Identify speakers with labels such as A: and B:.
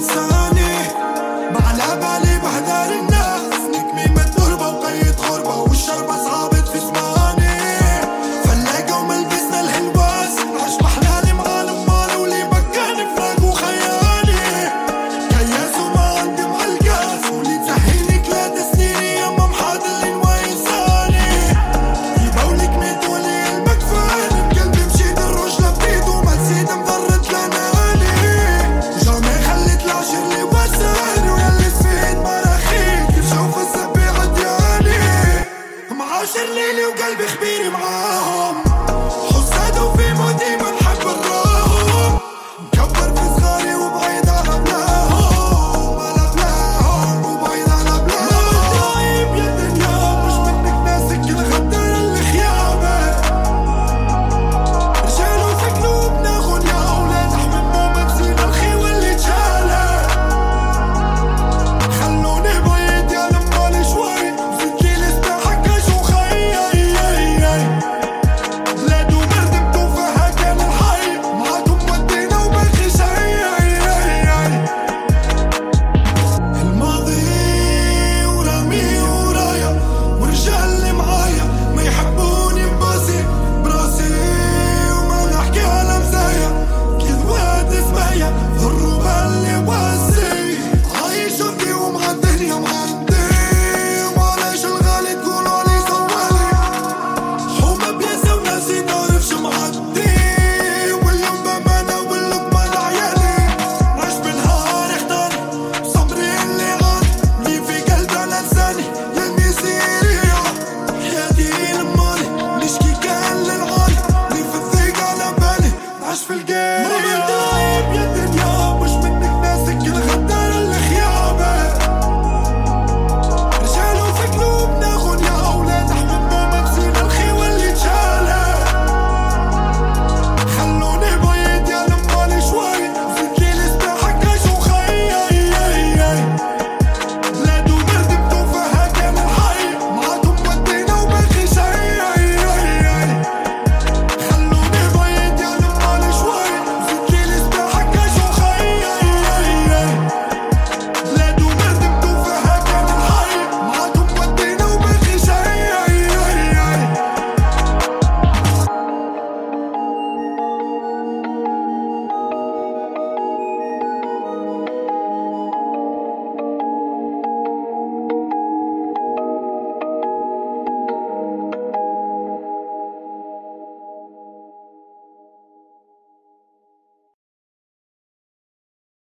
A: song. Oh.